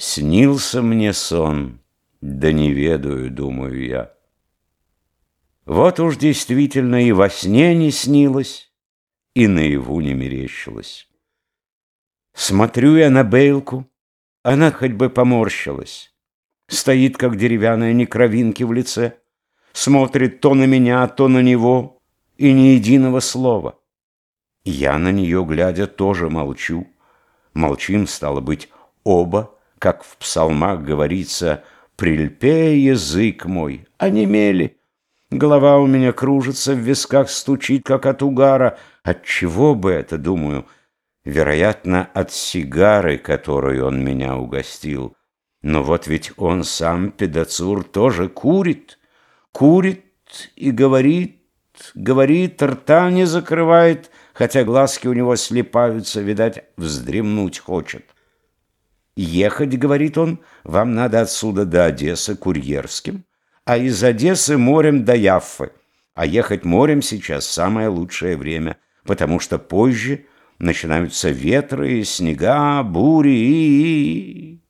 Снился мне сон, да не ведаю, думаю я. Вот уж действительно и во сне не снилось, и наяву не мерещилось. Смотрю я на Бейлку, она хоть бы поморщилась. Стоит, как деревянная некровинки в лице, смотрит то на меня, то на него, и ни единого слова. Я на нее, глядя, тоже молчу. Молчим, стало быть, оба, как в псалмах говорится, «Прильпе язык мой», онемели. Голова у меня кружится, в висках стучит, как от угара. От чего бы это, думаю? Вероятно, от сигары, которую он меня угостил. Но вот ведь он сам, педацур, тоже курит. Курит и говорит, говорит, рта не закрывает, хотя глазки у него слепаются, видать, вздремнуть хочет. Ехать, говорит он, вам надо отсюда до Одессы курьерским, а из Одессы морем до Яффы. А ехать морем сейчас самое лучшее время, потому что позже начинаются ветры, снега, бури и...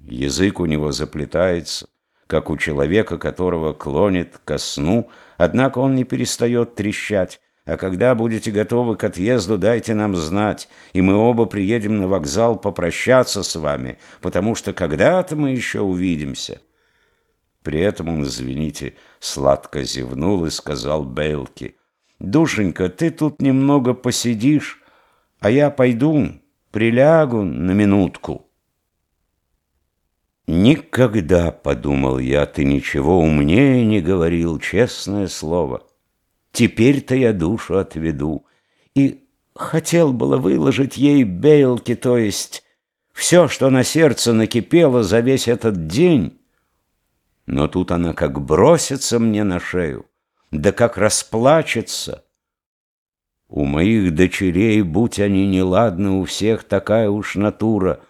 Язык у него заплетается, как у человека, которого клонит ко сну, однако он не перестает трещать, а когда будете готовы к отъезду, дайте нам знать, и мы оба приедем на вокзал попрощаться с вами, потому что когда-то мы еще увидимся». При этом он, извините, сладко зевнул и сказал Бейлке, «Душенька, ты тут немного посидишь, а я пойду, прилягу на минутку». «Никогда, — подумал я, — ты ничего умнее не говорил, честное слово». Теперь-то я душу отведу. И хотел было выложить ей бейлки, то есть все, что на сердце накипело за весь этот день. Но тут она как бросится мне на шею, да как расплачется. У моих дочерей, будь они неладны, у всех такая уж натура.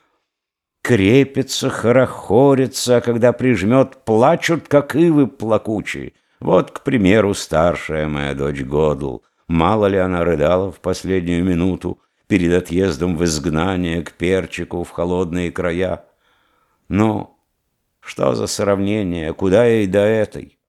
Крепится, хорохорится, а когда прижмет, плачут, как ивы плакучие. Вот, к примеру, старшая моя дочь Годл. Мало ли она рыдала в последнюю минуту перед отъездом в изгнание к перчику в холодные края. Но что за сравнение, куда ей до этой?